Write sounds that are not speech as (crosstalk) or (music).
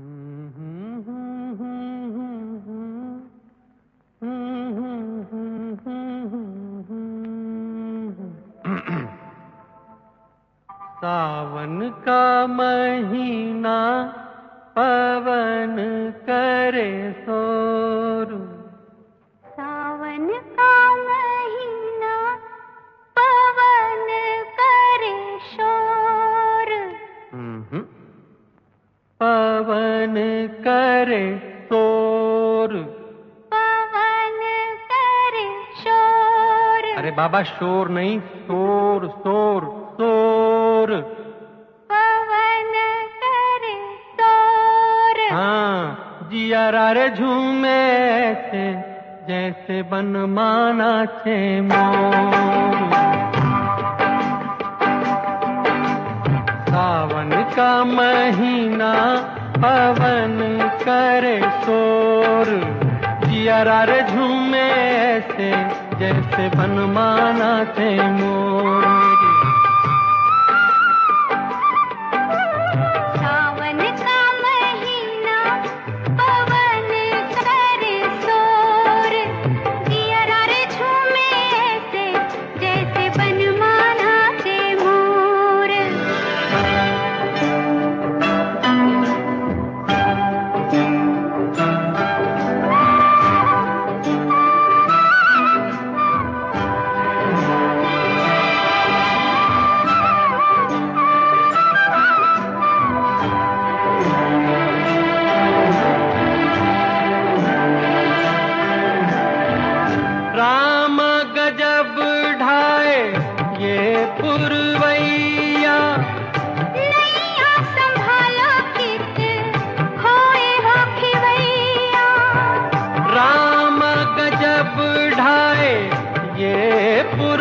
(coughs) सावन का महीना पवन करे सोर पवन करे शोर। पवन करे शोर। अरे बाबा शोर नहीं शोर शोर शोर। पवन करे शोर। हाँ जिया रे झूमे ऐसे जैसे बन माना छे मोर। सावन का महीना पवन करे शोर जियारा रे झूमे ऐसे जैसे बनमाना थे मोर। राम ढाए ये पुर